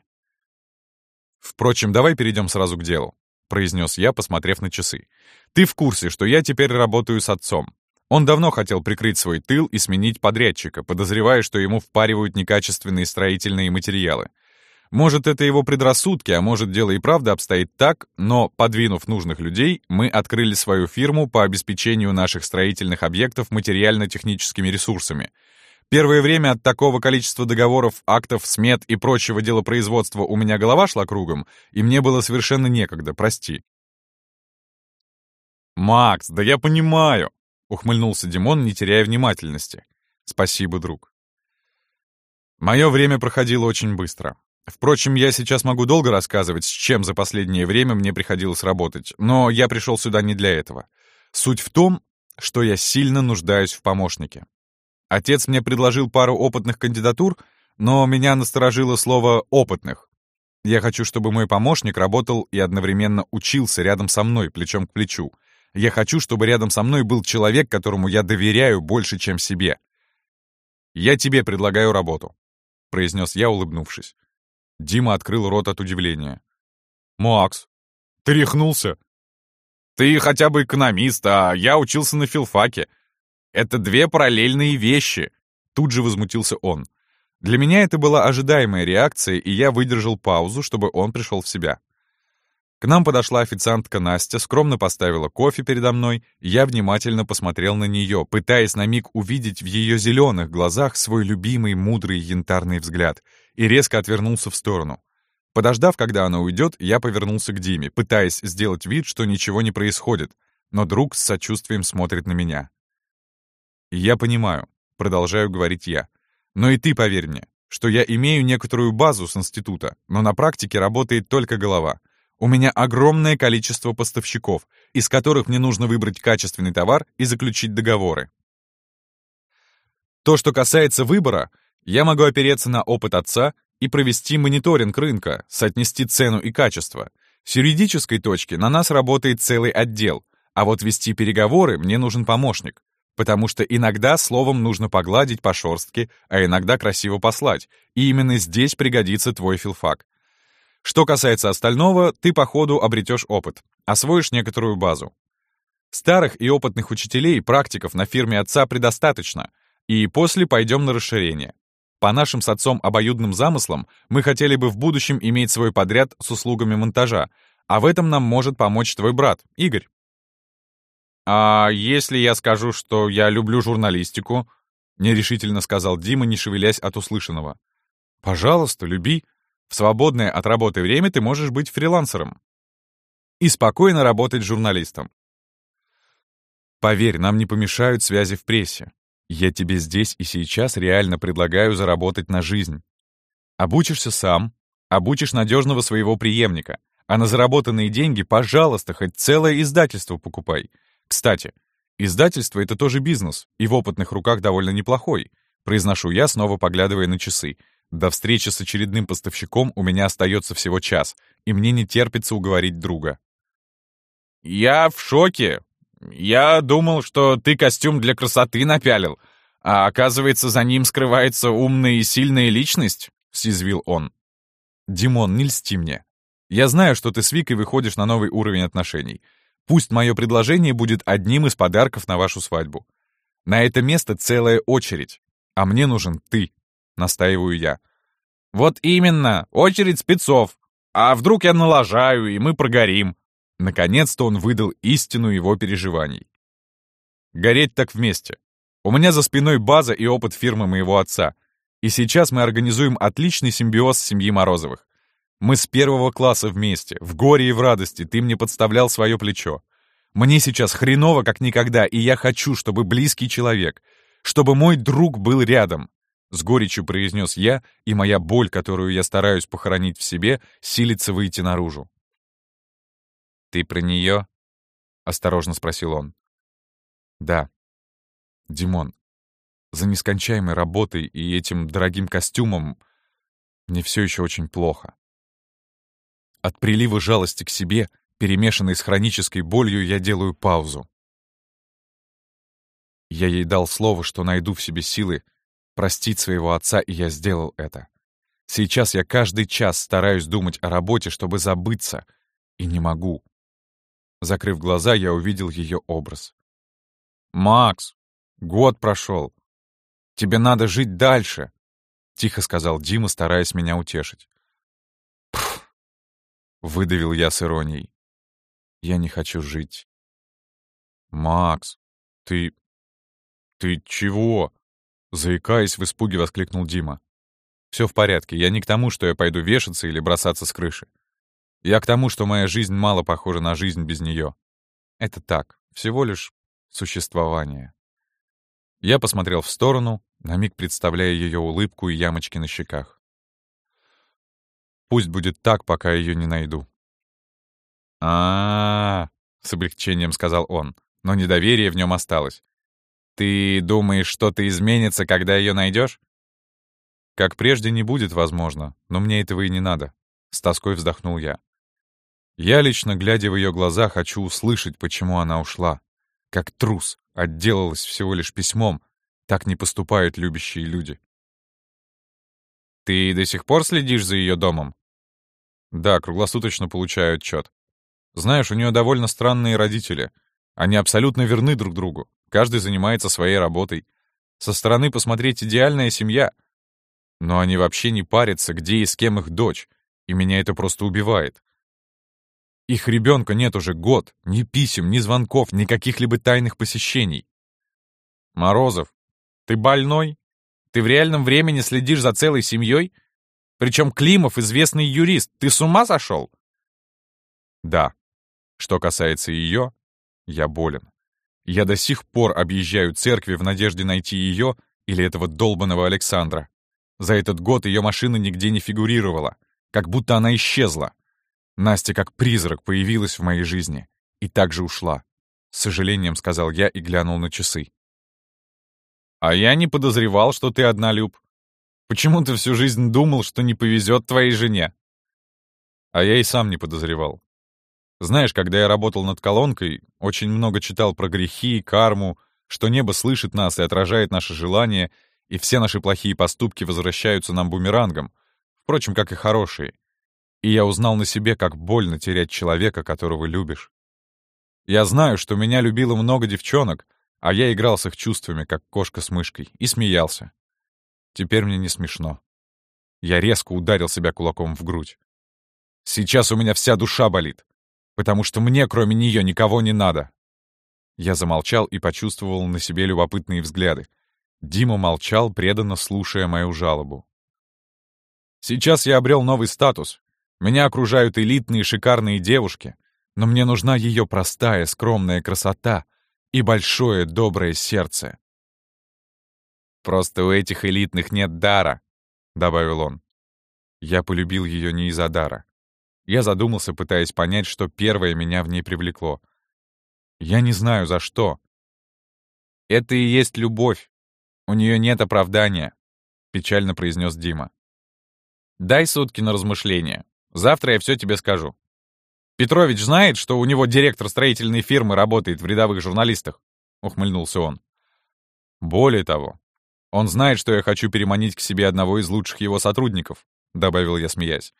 «Впрочем, давай перейдем сразу к делу», — произнес я, посмотрев на часы. «Ты в курсе, что я теперь работаю с отцом. Он давно хотел прикрыть свой тыл и сменить подрядчика, подозревая, что ему впаривают некачественные строительные материалы. Может, это его предрассудки, а может, дело и правда обстоит так, но, подвинув нужных людей, мы открыли свою фирму по обеспечению наших строительных объектов материально-техническими ресурсами — Первое время от такого количества договоров, актов, смет и прочего делопроизводства у меня голова шла кругом, и мне было совершенно некогда, прости. «Макс, да я понимаю», — ухмыльнулся Димон, не теряя внимательности. Спасибо, друг. Мое время проходило очень быстро. Впрочем, я сейчас могу долго рассказывать, с чем за последнее время мне приходилось работать, но я пришел сюда не для этого. Суть в том, что я сильно нуждаюсь в помощнике. Отец мне предложил пару опытных кандидатур, но меня насторожило слово «опытных». Я хочу, чтобы мой помощник работал и одновременно учился рядом со мной, плечом к плечу. Я хочу, чтобы рядом со мной был человек, которому я доверяю больше, чем себе. «Я тебе предлагаю работу», — произнес я, улыбнувшись. Дима открыл рот от удивления. «Макс, ты рехнулся?» «Ты хотя бы экономист, а я учился на филфаке. Это две параллельные вещи!» Тут же возмутился он. Для меня это была ожидаемая реакция, и я выдержал паузу, чтобы он пришел в себя. К нам подошла официантка Настя, скромно поставила кофе передо мной, я внимательно посмотрел на нее, пытаясь на миг увидеть в ее зеленых глазах свой любимый мудрый янтарный взгляд, и резко отвернулся в сторону. Подождав, когда она уйдет, я повернулся к Диме, пытаясь сделать вид, что ничего не происходит, но друг с сочувствием смотрит на меня. «Я понимаю», — продолжаю говорить я, «но и ты поверь мне, что я имею некоторую базу с института, но на практике работает только голова». У меня огромное количество поставщиков, из которых мне нужно выбрать качественный товар и заключить договоры. То, что касается выбора, я могу опереться на опыт отца и провести мониторинг рынка, соотнести цену и качество. С юридической точки на нас работает целый отдел, а вот вести переговоры мне нужен помощник, потому что иногда словом нужно погладить по шорстке, а иногда красиво послать, и именно здесь пригодится твой филфак. Что касается остального, ты по ходу обретешь опыт, освоишь некоторую базу. Старых и опытных учителей и практиков на фирме отца предостаточно, и после пойдем на расширение. По нашим с отцом обоюдным замыслам мы хотели бы в будущем иметь свой подряд с услугами монтажа, а в этом нам может помочь твой брат, Игорь. «А если я скажу, что я люблю журналистику?» — нерешительно сказал Дима, не шевелясь от услышанного. «Пожалуйста, люби. В свободное от работы время ты можешь быть фрилансером и спокойно работать журналистом. Поверь, нам не помешают связи в прессе. Я тебе здесь и сейчас реально предлагаю заработать на жизнь. Обучишься сам, обучишь надежного своего преемника, а на заработанные деньги, пожалуйста, хоть целое издательство покупай. Кстати, издательство — это тоже бизнес, и в опытных руках довольно неплохой, произношу я, снова поглядывая на часы — до встречи с очередным поставщиком у меня остается всего час, и мне не терпится уговорить друга. «Я в шоке. Я думал, что ты костюм для красоты напялил, а оказывается, за ним скрывается умная и сильная личность», — съязвил он. «Димон, не льсти мне. Я знаю, что ты с Викой выходишь на новый уровень отношений. Пусть мое предложение будет одним из подарков на вашу свадьбу. На это место целая очередь, а мне нужен ты. — настаиваю я. «Вот именно, очередь спецов. А вдруг я налажаю, и мы прогорим?» Наконец-то он выдал истину его переживаний. «Гореть так вместе. У меня за спиной база и опыт фирмы моего отца. И сейчас мы организуем отличный симбиоз семьи Морозовых. Мы с первого класса вместе, в горе и в радости, ты мне подставлял свое плечо. Мне сейчас хреново, как никогда, и я хочу, чтобы близкий человек, чтобы мой друг был рядом, с горечью произнес я, и моя боль, которую я стараюсь похоронить в себе, силится выйти наружу. «Ты про нее?» — осторожно спросил он. «Да. Димон, за нескончаемой работой и этим дорогим костюмом мне все еще очень плохо. От прилива жалости к себе, перемешанной с хронической болью, я делаю паузу. Я ей дал слово, что найду в себе силы простить своего отца, и я сделал это. Сейчас я каждый час стараюсь думать о работе, чтобы забыться, и не могу. Закрыв глаза, я увидел ее образ. «Макс, год прошел. Тебе надо жить дальше», — тихо сказал Дима, стараясь меня утешить. «Пф!» — выдавил я с иронией. «Я не хочу жить». «Макс, ты... ты чего?» Заикаясь, в испуге воскликнул Дима. «Все в порядке, я не к тому, что я пойду вешаться или бросаться с крыши. Я к тому, что моя жизнь мало похожа на жизнь без нее. Это так, всего лишь существование». Я посмотрел в сторону, на миг представляя ее улыбку и ямочки на щеках. Пусть будет так, пока ее не найду. а, -а, -а с облегчением сказал он, но недоверие в нем осталось. «Ты думаешь, что-то изменится, когда ее найдешь? «Как прежде не будет, возможно, но мне этого и не надо», — с тоской вздохнул я. Я лично, глядя в ее глаза, хочу услышать, почему она ушла. Как трус, отделалась всего лишь письмом. Так не поступают любящие люди. «Ты до сих пор следишь за ее домом?» «Да, круглосуточно получаю отчет. Знаешь, у нее довольно странные родители. Они абсолютно верны друг другу. Каждый занимается своей работой. Со стороны посмотреть идеальная семья. Но они вообще не парятся, где и с кем их дочь. И меня это просто убивает. Их ребенка нет уже год. Ни писем, ни звонков, ни каких-либо тайных посещений. Морозов, ты больной? Ты в реальном времени следишь за целой семьей? Причем Климов — известный юрист. Ты с ума сошел? Да. Что касается ее, я болен. Я до сих пор объезжаю церкви в надежде найти ее или этого долбанного Александра. За этот год ее машина нигде не фигурировала, как будто она исчезла. Настя как призрак появилась в моей жизни и также ушла. С сожалением сказал я и глянул на часы. «А я не подозревал, что ты однолюб. Почему ты всю жизнь думал, что не повезет твоей жене?» А я и сам не подозревал. Знаешь, когда я работал над колонкой, очень много читал про грехи, карму, что небо слышит нас и отражает наши желания, и все наши плохие поступки возвращаются нам бумерангом, впрочем, как и хорошие. И я узнал на себе, как больно терять человека, которого любишь. Я знаю, что меня любило много девчонок, а я играл с их чувствами, как кошка с мышкой, и смеялся. Теперь мне не смешно. Я резко ударил себя кулаком в грудь. Сейчас у меня вся душа болит потому что мне, кроме нее, никого не надо». Я замолчал и почувствовал на себе любопытные взгляды. Дима молчал, преданно слушая мою жалобу. «Сейчас я обрел новый статус. Меня окружают элитные шикарные девушки, но мне нужна ее простая, скромная красота и большое доброе сердце». «Просто у этих элитных нет дара», — добавил он. Я полюбил ее не из-за дара. Я задумался, пытаясь понять, что первое меня в ней привлекло. Я не знаю, за что. «Это и есть любовь. У нее нет оправдания», — печально произнес Дима. «Дай сутки на размышление. Завтра я все тебе скажу». «Петрович знает, что у него директор строительной фирмы работает в рядовых журналистах?» — ухмыльнулся он. «Более того, он знает, что я хочу переманить к себе одного из лучших его сотрудников», — добавил я, смеясь.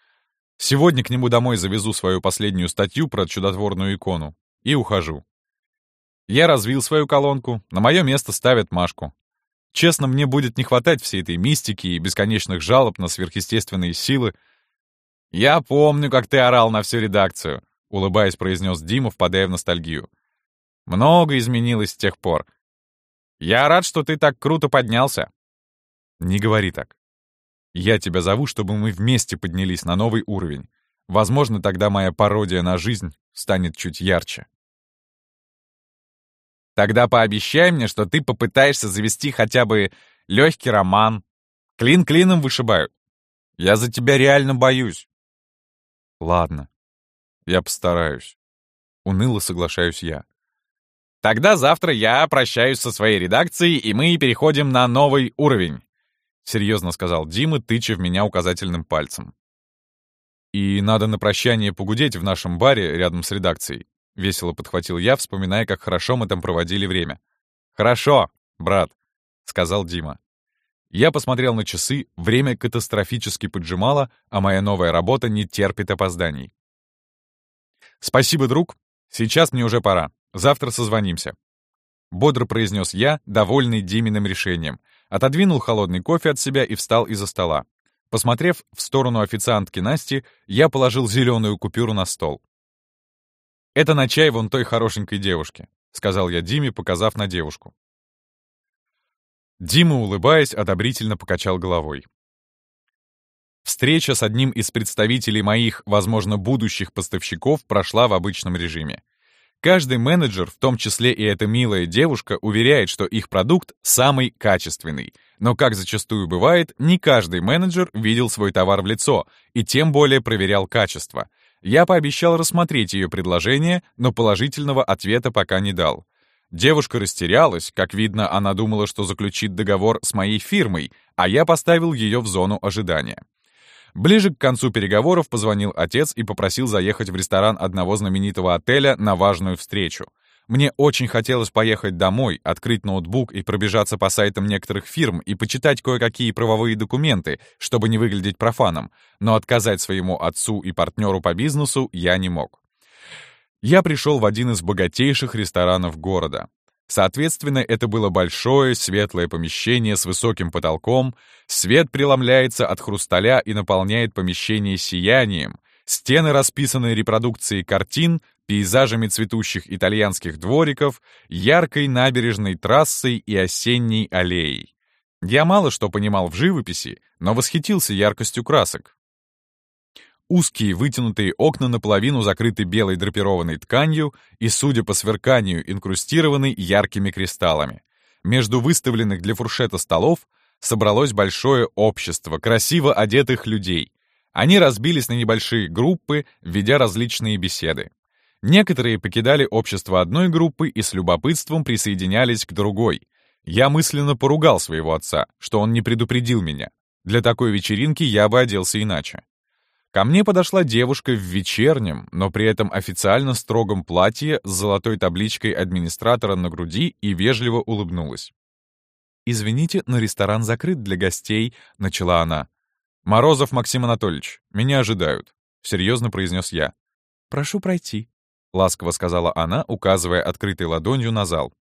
Сегодня к нему домой завезу свою последнюю статью про чудотворную икону и ухожу. Я развил свою колонку, на мое место ставят Машку. Честно, мне будет не хватать всей этой мистики и бесконечных жалоб на сверхъестественные силы. «Я помню, как ты орал на всю редакцию», — улыбаясь, произнес Дима, впадая в ностальгию. «Много изменилось с тех пор. Я рад, что ты так круто поднялся». «Не говори так. Я тебя зову, чтобы мы вместе поднялись на новый уровень. Возможно, тогда моя пародия на жизнь станет чуть ярче. Тогда пообещай мне, что ты попытаешься завести хотя бы легкий роман. Клин клином вышибают. Я за тебя реально боюсь. Ладно, я постараюсь. Уныло соглашаюсь я. Тогда завтра я прощаюсь со своей редакцией, и мы переходим на новый уровень. — серьезно сказал Дима, тыча в меня указательным пальцем. «И надо на прощание погудеть в нашем баре рядом с редакцией», — весело подхватил я, вспоминая, как хорошо мы там проводили время. «Хорошо, брат», — сказал Дима. Я посмотрел на часы, время катастрофически поджимало, а моя новая работа не терпит опозданий. «Спасибо, друг. Сейчас мне уже пора. Завтра созвонимся», — бодро произнес я, довольный Диминым решением — Отодвинул холодный кофе от себя и встал из-за стола. Посмотрев в сторону официантки Насти, я положил зеленую купюру на стол. «Это на чай вон той хорошенькой девушки», — сказал я Диме, показав на девушку. Дима, улыбаясь, одобрительно покачал головой. Встреча с одним из представителей моих, возможно, будущих поставщиков прошла в обычном режиме. Каждый менеджер, в том числе и эта милая девушка, уверяет, что их продукт самый качественный. Но, как зачастую бывает, не каждый менеджер видел свой товар в лицо и тем более проверял качество. Я пообещал рассмотреть ее предложение, но положительного ответа пока не дал. Девушка растерялась, как видно, она думала, что заключит договор с моей фирмой, а я поставил ее в зону ожидания. Ближе к концу переговоров позвонил отец и попросил заехать в ресторан одного знаменитого отеля на важную встречу. Мне очень хотелось поехать домой, открыть ноутбук и пробежаться по сайтам некоторых фирм и почитать кое-какие правовые документы, чтобы не выглядеть профаном, но отказать своему отцу и партнеру по бизнесу я не мог. Я пришел в один из богатейших ресторанов города. Соответственно, это было большое светлое помещение с высоким потолком, свет преломляется от хрусталя и наполняет помещение сиянием, стены расписаны репродукцией картин, пейзажами цветущих итальянских двориков, яркой набережной трассой и осенней аллеей. Я мало что понимал в живописи, но восхитился яркостью красок. Узкие вытянутые окна наполовину закрыты белой драпированной тканью и, судя по сверканию, инкрустированы яркими кристаллами. Между выставленных для фуршета столов собралось большое общество красиво одетых людей. Они разбились на небольшие группы, ведя различные беседы. Некоторые покидали общество одной группы и с любопытством присоединялись к другой. Я мысленно поругал своего отца, что он не предупредил меня. Для такой вечеринки я бы оделся иначе. Ко мне подошла девушка в вечернем, но при этом официально строгом платье с золотой табличкой администратора на груди и вежливо улыбнулась. «Извините, но ресторан закрыт для гостей», — начала она. «Морозов Максим Анатольевич, меня ожидают», — серьезно произнес я. «Прошу пройти», — ласково сказала она, указывая открытой ладонью на зал.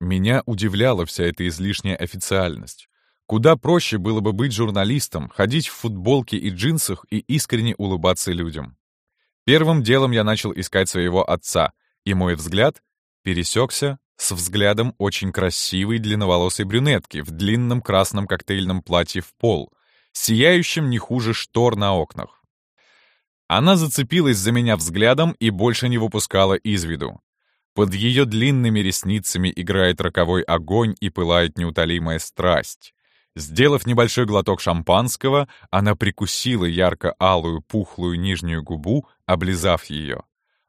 Меня удивляла вся эта излишняя официальность. Куда проще было бы быть журналистом, ходить в футболке и джинсах и искренне улыбаться людям. Первым делом я начал искать своего отца, и мой взгляд пересекся с взглядом очень красивой длинноволосой брюнетки в длинном красном коктейльном платье в пол, сияющем не хуже штор на окнах. Она зацепилась за меня взглядом и больше не выпускала из виду. Под ее длинными ресницами играет роковой огонь и пылает неутолимая страсть. Сделав небольшой глоток шампанского, она прикусила ярко-алую пухлую нижнюю губу, облизав ее.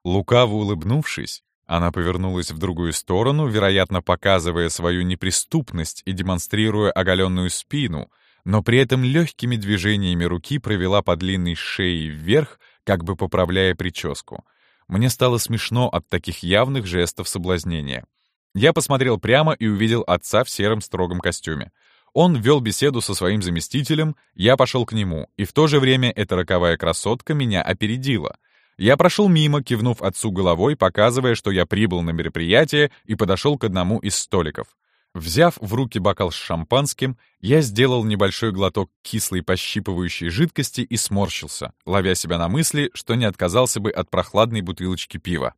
Лукаво улыбнувшись, она повернулась в другую сторону, вероятно, показывая свою неприступность и демонстрируя оголенную спину, но при этом легкими движениями руки провела по длинной шее вверх, как бы поправляя прическу. Мне стало смешно от таких явных жестов соблазнения. Я посмотрел прямо и увидел отца в сером строгом костюме. Он вел беседу со своим заместителем, я пошел к нему, и в то же время эта роковая красотка меня опередила. Я прошел мимо, кивнув отцу головой, показывая, что я прибыл на мероприятие и подошел к одному из столиков. Взяв в руки бокал с шампанским, я сделал небольшой глоток кислой пощипывающей жидкости и сморщился, ловя себя на мысли, что не отказался бы от прохладной бутылочки пива.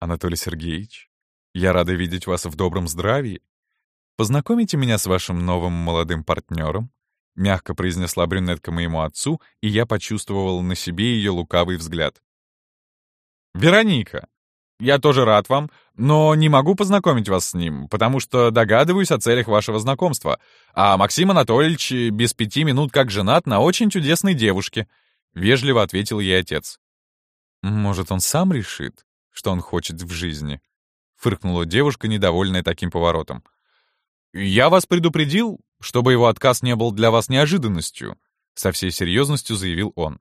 «Анатолий Сергеевич, я рада видеть вас в добром здравии», «Познакомите меня с вашим новым молодым партнером?» — мягко произнесла брюнетка моему отцу, и я почувствовал на себе ее лукавый взгляд. «Вероника, я тоже рад вам, но не могу познакомить вас с ним, потому что догадываюсь о целях вашего знакомства. А Максим Анатольевич без пяти минут как женат на очень чудесной девушке», — вежливо ответил ей отец. «Может, он сам решит, что он хочет в жизни?» — фыркнула девушка, недовольная таким поворотом. «Я вас предупредил, чтобы его отказ не был для вас неожиданностью», со всей серьезностью заявил он.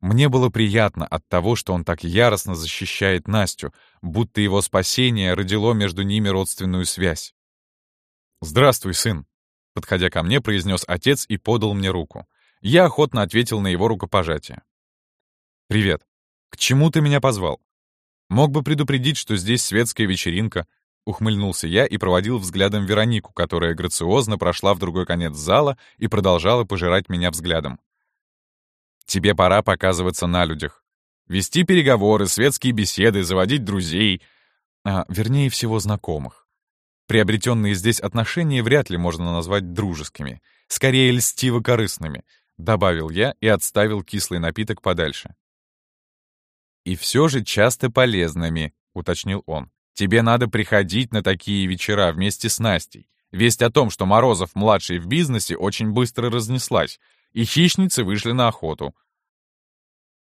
Мне было приятно от того, что он так яростно защищает Настю, будто его спасение родило между ними родственную связь. «Здравствуй, сын», — подходя ко мне, произнес отец и подал мне руку. Я охотно ответил на его рукопожатие. «Привет. К чему ты меня позвал? Мог бы предупредить, что здесь светская вечеринка, Ухмыльнулся я и проводил взглядом Веронику, которая грациозно прошла в другой конец зала и продолжала пожирать меня взглядом. «Тебе пора показываться на людях. Вести переговоры, светские беседы, заводить друзей, а, вернее всего знакомых. Приобретенные здесь отношения вряд ли можно назвать дружескими, скорее льстиво-корыстными», — добавил я и отставил кислый напиток подальше. «И все же часто полезными», — уточнил он. «Тебе надо приходить на такие вечера вместе с Настей. Весть о том, что Морозов-младший в бизнесе, очень быстро разнеслась, и хищницы вышли на охоту.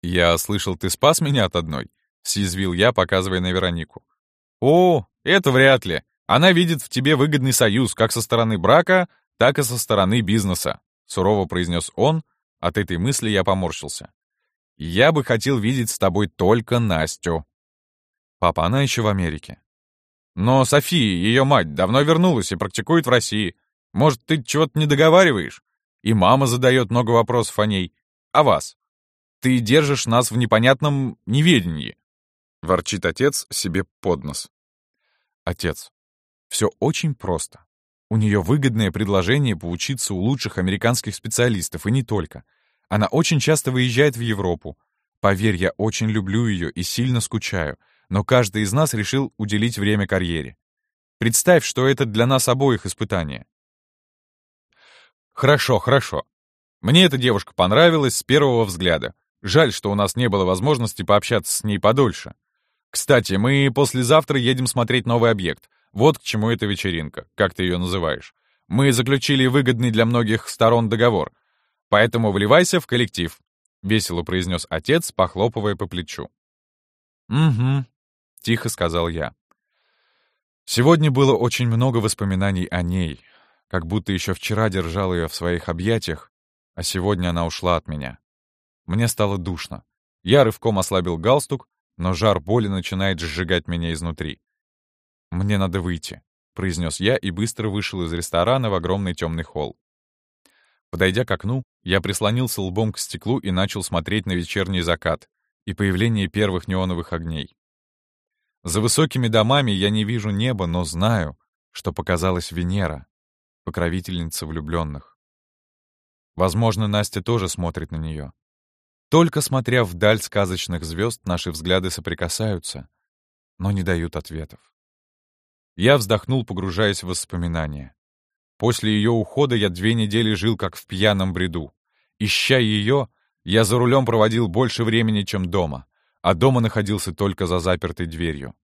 «Я слышал, ты спас меня от одной?» — съязвил я, показывая на Веронику. «О, это вряд ли. Она видит в тебе выгодный союз как со стороны брака, так и со стороны бизнеса», — сурово произнес он. От этой мысли я поморщился. «Я бы хотел видеть с тобой только Настю». «Папа, она еще в Америке». «Но София, ее мать, давно вернулась и практикует в России. Может, ты чего-то не договариваешь? И мама задает много вопросов о ней. О вас. Ты держишь нас в непонятном неведении. Ворчит отец себе под нос. Отец. Все очень просто. У нее выгодное предложение поучиться у лучших американских специалистов, и не только. Она очень часто выезжает в Европу. Поверь, я очень люблю ее и сильно скучаю, но каждый из нас решил уделить время карьере. Представь, что это для нас обоих испытание. Хорошо, хорошо. Мне эта девушка понравилась с первого взгляда. Жаль, что у нас не было возможности пообщаться с ней подольше. Кстати, мы послезавтра едем смотреть новый объект. Вот к чему эта вечеринка, как ты ее называешь. Мы заключили выгодный для многих сторон договор. Поэтому вливайся в коллектив», — весело произнес отец, похлопывая по плечу. «Угу», — тихо сказал я. Сегодня было очень много воспоминаний о ней, как будто еще вчера держал ее в своих объятиях, а сегодня она ушла от меня. Мне стало душно. Я рывком ослабил галстук, но жар боли начинает сжигать меня изнутри. «Мне надо выйти», — произнес я и быстро вышел из ресторана в огромный темный холл. Подойдя к окну, я прислонился лбом к стеклу и начал смотреть на вечерний закат и появление первых неоновых огней. За высокими домами я не вижу неба, но знаю, что показалась Венера покровительница влюбленных. Возможно, Настя тоже смотрит на нее. Только смотря вдаль сказочных звезд, наши взгляды соприкасаются, но не дают ответов. Я вздохнул, погружаясь в воспоминания. После ее ухода я две недели жил как в пьяном бреду. Ища ее, я за рулем проводил больше времени, чем дома, а дома находился только за запертой дверью.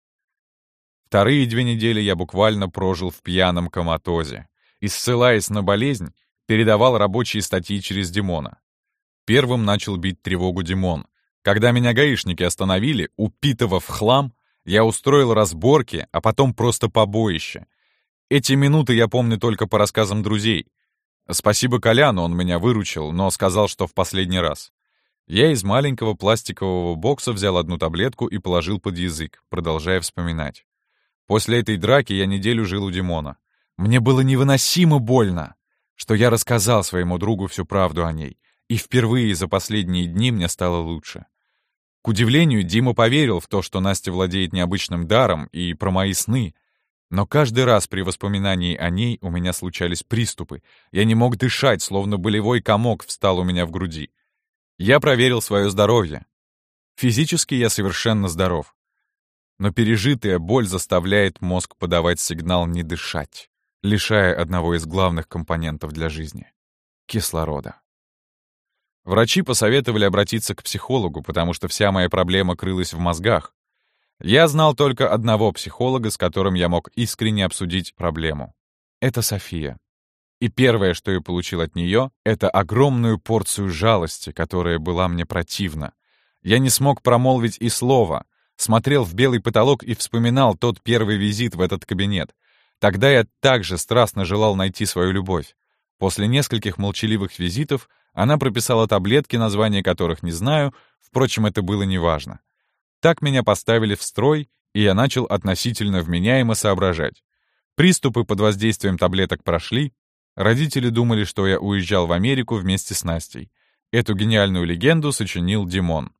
Вторые две недели я буквально прожил в пьяном коматозе, и, ссылаясь на болезнь, передавал рабочие статьи через Димона. Первым начал бить тревогу Димон. Когда меня гаишники остановили, упитывав хлам, я устроил разборки, а потом просто побоище. Эти минуты я помню только по рассказам друзей. Спасибо Коляну, он меня выручил, но сказал, что в последний раз. Я из маленького пластикового бокса взял одну таблетку и положил под язык, продолжая вспоминать. После этой драки я неделю жил у Димона. Мне было невыносимо больно, что я рассказал своему другу всю правду о ней, и впервые за последние дни мне стало лучше. К удивлению, Дима поверил в то, что Настя владеет необычным даром, и про мои сны. Но каждый раз при воспоминании о ней у меня случались приступы. Я не мог дышать, словно болевой комок встал у меня в груди. Я проверил свое здоровье. Физически я совершенно здоров. Но пережитая боль заставляет мозг подавать сигнал не дышать лишая одного из главных компонентов для жизни — кислорода. Врачи посоветовали обратиться к психологу, потому что вся моя проблема крылась в мозгах. Я знал только одного психолога, с которым я мог искренне обсудить проблему. Это София. И первое, что я получил от нее, это огромную порцию жалости, которая была мне противна. Я не смог промолвить и слова, смотрел в белый потолок и вспоминал тот первый визит в этот кабинет — Тогда я также страстно желал найти свою любовь. После нескольких молчаливых визитов она прописала таблетки, названия которых не знаю, впрочем, это было неважно. Так меня поставили в строй, и я начал относительно вменяемо соображать. Приступы под воздействием таблеток прошли. Родители думали, что я уезжал в Америку вместе с Настей. Эту гениальную легенду сочинил Димон.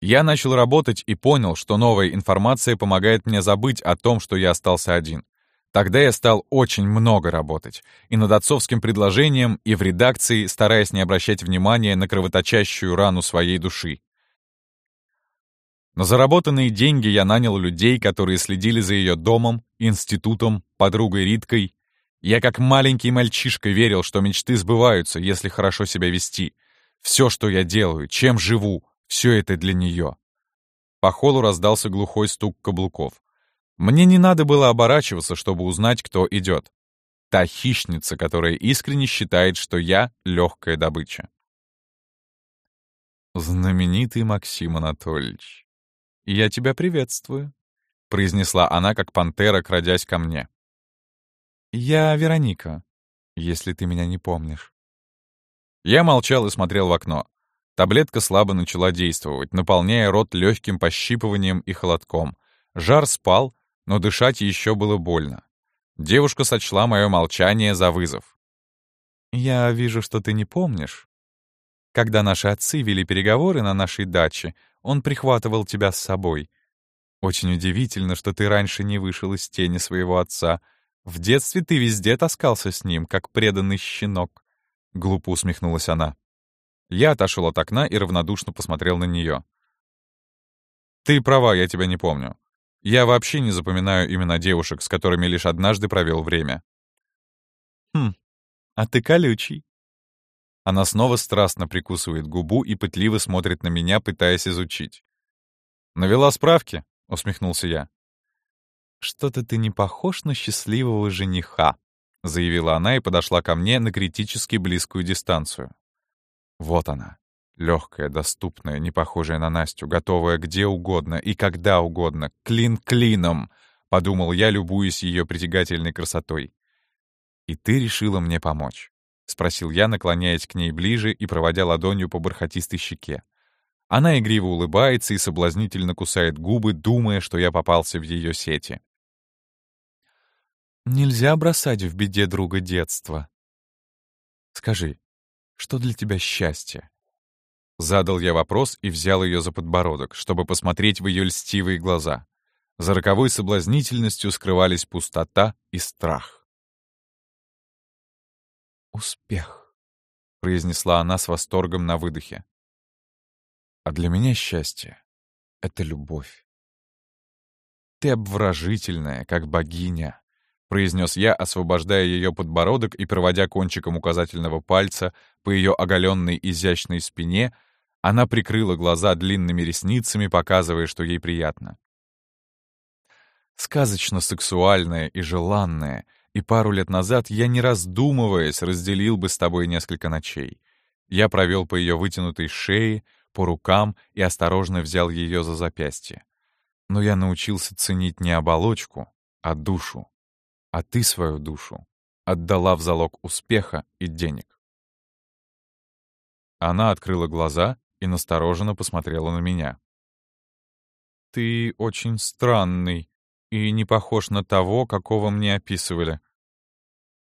Я начал работать и понял, что новая информация помогает мне забыть о том, что я остался один. Тогда я стал очень много работать. И над отцовским предложением, и в редакции, стараясь не обращать внимания на кровоточащую рану своей души. На заработанные деньги я нанял людей, которые следили за ее домом, институтом, подругой Риткой. Я как маленький мальчишка верил, что мечты сбываются, если хорошо себя вести. Все, что я делаю, чем живу, все это для нее. По холу раздался глухой стук каблуков. Мне не надо было оборачиваться, чтобы узнать, кто идет. Та хищница, которая искренне считает, что я — легкая добыча. «Знаменитый Максим Анатольевич, я тебя приветствую», — произнесла она, как пантера, крадясь ко мне. «Я Вероника, если ты меня не помнишь». Я молчал и смотрел в окно. Таблетка слабо начала действовать, наполняя рот легким пощипыванием и холодком. Жар спал, но дышать еще было больно. Девушка сочла мое молчание за вызов. «Я вижу, что ты не помнишь. Когда наши отцы вели переговоры на нашей даче, он прихватывал тебя с собой. Очень удивительно, что ты раньше не вышел из тени своего отца. В детстве ты везде таскался с ним, как преданный щенок». Глупо усмехнулась она. Я отошел от окна и равнодушно посмотрел на нее. «Ты права, я тебя не помню. Я вообще не запоминаю имена девушек, с которыми лишь однажды провел время». «Хм, а ты колючий». Она снова страстно прикусывает губу и пытливо смотрит на меня, пытаясь изучить. «Навела справки?» — усмехнулся я. «Что-то ты не похож на счастливого жениха», — заявила она и подошла ко мне на критически близкую дистанцию. Вот она, легкая, доступная, не похожая на Настю, готовая где угодно и когда угодно, клин клином, подумал я, любуясь ее притягательной красотой. И ты решила мне помочь, спросил я, наклоняясь к ней ближе и проводя ладонью по бархатистой щеке. Она игриво улыбается и соблазнительно кусает губы, думая, что я попался в ее сети. «Нельзя бросать в беде друга детства. Скажи, что для тебя счастье?» Задал я вопрос и взял ее за подбородок, чтобы посмотреть в ее льстивые глаза. За роковой соблазнительностью скрывались пустота и страх. «Успех», — произнесла она с восторгом на выдохе. «А для меня счастье — это любовь. Ты обворожительная, как богиня, — произнес я, освобождая ее подбородок и проводя кончиком указательного пальца по ее оголенной изящной спине, она прикрыла глаза длинными ресницами, показывая, что ей приятно. Сказочно сексуальная и желанная, и пару лет назад я, не раздумываясь, разделил бы с тобой несколько ночей. Я провел по ее вытянутой шее, по рукам и осторожно взял ее за запястье. Но я научился ценить не оболочку, а душу а ты свою душу отдала в залог успеха и денег. Она открыла глаза и настороженно посмотрела на меня. «Ты очень странный и не похож на того, какого мне описывали».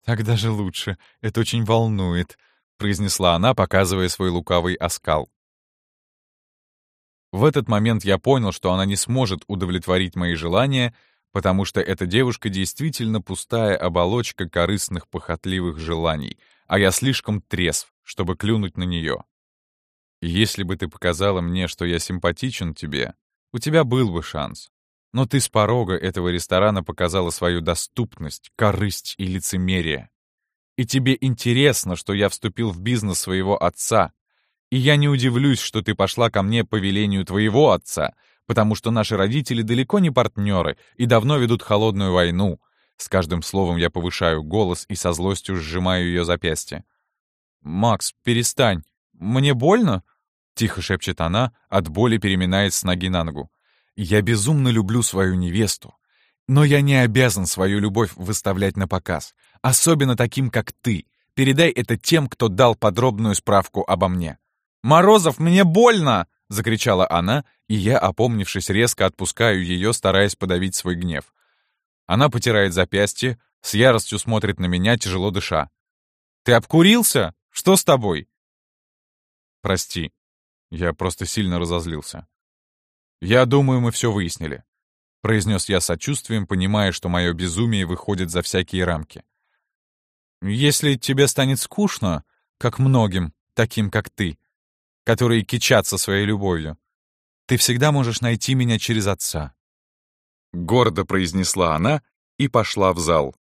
«Так даже лучше, это очень волнует», — произнесла она, показывая свой лукавый оскал. В этот момент я понял, что она не сможет удовлетворить мои желания, потому что эта девушка действительно пустая оболочка корыстных похотливых желаний, а я слишком трезв, чтобы клюнуть на нее. Если бы ты показала мне, что я симпатичен тебе, у тебя был бы шанс. Но ты с порога этого ресторана показала свою доступность, корысть и лицемерие. И тебе интересно, что я вступил в бизнес своего отца. И я не удивлюсь, что ты пошла ко мне по велению твоего отца, потому что наши родители далеко не партнеры и давно ведут холодную войну. С каждым словом я повышаю голос и со злостью сжимаю ее запястье. «Макс, перестань. Мне больно?» — тихо шепчет она, от боли переминает с ноги на ногу. «Я безумно люблю свою невесту. Но я не обязан свою любовь выставлять на показ, особенно таким, как ты. Передай это тем, кто дал подробную справку обо мне». «Морозов, мне больно!» — закричала она, и я, опомнившись, резко отпускаю ее, стараясь подавить свой гнев. Она потирает запястье, с яростью смотрит на меня, тяжело дыша. «Ты обкурился? Что с тобой?» «Прости, я просто сильно разозлился». «Я думаю, мы все выяснили», — произнес я сочувствием, понимая, что мое безумие выходит за всякие рамки. «Если тебе станет скучно, как многим, таким как ты, которые кичатся своей любовью. Ты всегда можешь найти меня через отца». Гордо произнесла она и пошла в зал.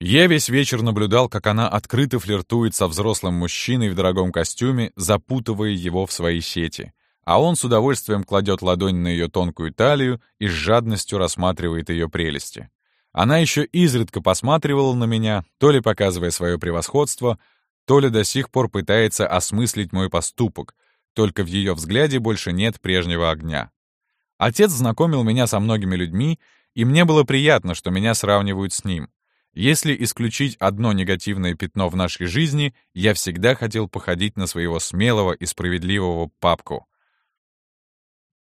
Я весь вечер наблюдал, как она открыто флиртует со взрослым мужчиной в дорогом костюме, запутывая его в свои сети. а он с удовольствием кладет ладонь на ее тонкую талию и с жадностью рассматривает ее прелести. Она еще изредка посматривала на меня, то ли показывая свое превосходство, то ли до сих пор пытается осмыслить мой поступок, только в ее взгляде больше нет прежнего огня. Отец знакомил меня со многими людьми, и мне было приятно, что меня сравнивают с ним. Если исключить одно негативное пятно в нашей жизни, я всегда хотел походить на своего смелого и справедливого папку.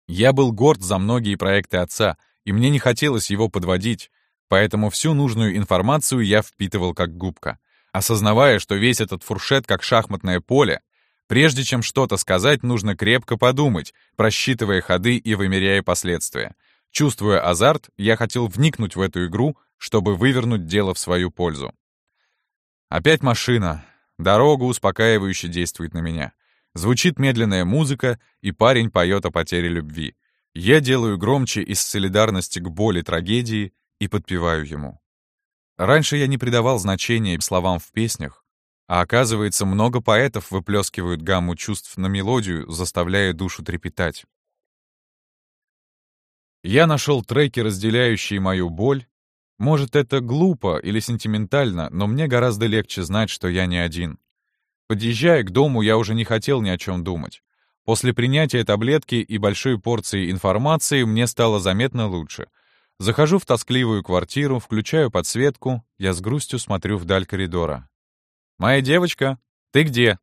Я был горд за многие проекты отца, и мне не хотелось его подводить, поэтому всю нужную информацию я впитывал как губка, осознавая, что весь этот фуршет как шахматное поле, Прежде чем что-то сказать, нужно крепко подумать, просчитывая ходы и вымеряя последствия. Чувствуя азарт, я хотел вникнуть в эту игру, чтобы вывернуть дело в свою пользу. Опять машина. Дорога успокаивающе действует на меня. Звучит медленная музыка, и парень поет о потере любви. Я делаю громче из солидарности к боли трагедии и подпеваю ему. Раньше я не придавал значения словам в песнях, а оказывается, много поэтов выплескивают гамму чувств на мелодию, заставляя душу трепетать. Я нашел треки, разделяющие мою боль. Может, это глупо или сентиментально, но мне гораздо легче знать, что я не один. Подъезжая к дому, я уже не хотел ни о чем думать. После принятия таблетки и большой порции информации мне стало заметно лучше. Захожу в тоскливую квартиру, включаю подсветку, я с грустью смотрю вдаль коридора. «Моя девочка, ты где?»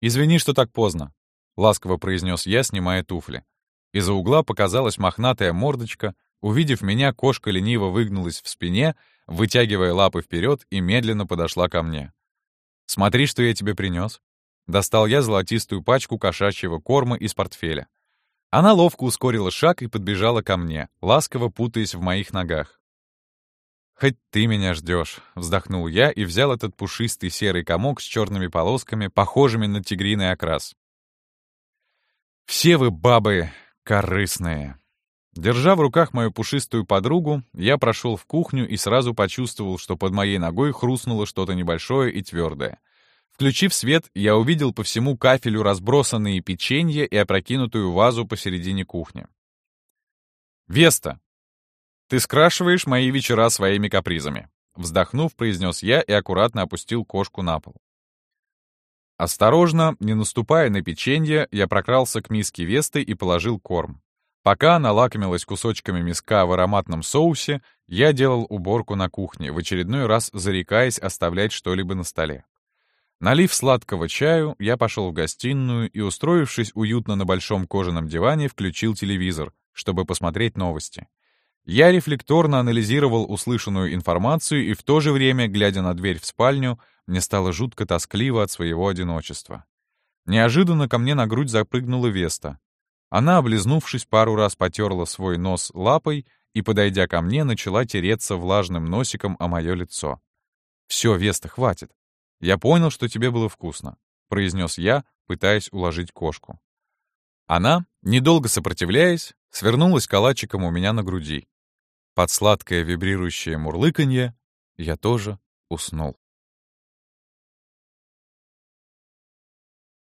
«Извини, что так поздно», — ласково произнес я, снимая туфли. Из-за угла показалась мохнатая мордочка. Увидев меня, кошка лениво выгнулась в спине, вытягивая лапы вперед и медленно подошла ко мне. «Смотри, что я тебе принес». Достал я золотистую пачку кошачьего корма из портфеля. Она ловко ускорила шаг и подбежала ко мне, ласково путаясь в моих ногах. «Хоть ты меня ждешь», — вздохнул я и взял этот пушистый серый комок с черными полосками, похожими на тигриный окрас. «Все вы бабы корыстные». Держа в руках мою пушистую подругу, я прошел в кухню и сразу почувствовал, что под моей ногой хрустнуло что-то небольшое и твердое. Включив свет, я увидел по всему кафелю разбросанные печенья и опрокинутую вазу посередине кухни. «Веста!» «Ты скрашиваешь мои вечера своими капризами», — вздохнув, произнес я и аккуратно опустил кошку на пол. Осторожно, не наступая на печенье, я прокрался к миске Весты и положил корм. Пока она лакомилась кусочками миска в ароматном соусе, я делал уборку на кухне, в очередной раз зарекаясь оставлять что-либо на столе. Налив сладкого чаю, я пошел в гостиную и, устроившись уютно на большом кожаном диване, включил телевизор, чтобы посмотреть новости. Я рефлекторно анализировал услышанную информацию и в то же время, глядя на дверь в спальню, мне стало жутко тоскливо от своего одиночества. Неожиданно ко мне на грудь запрыгнула Веста. Она, облизнувшись, пару раз потерла свой нос лапой и, подойдя ко мне, начала тереться влажным носиком о мое лицо. «Все, Веста, хватит. Я понял, что тебе было вкусно», — произнес я, пытаясь уложить кошку. Она, недолго сопротивляясь, свернулась калачиком у меня на груди. Под сладкое вибрирующее мурлыканье я тоже уснул.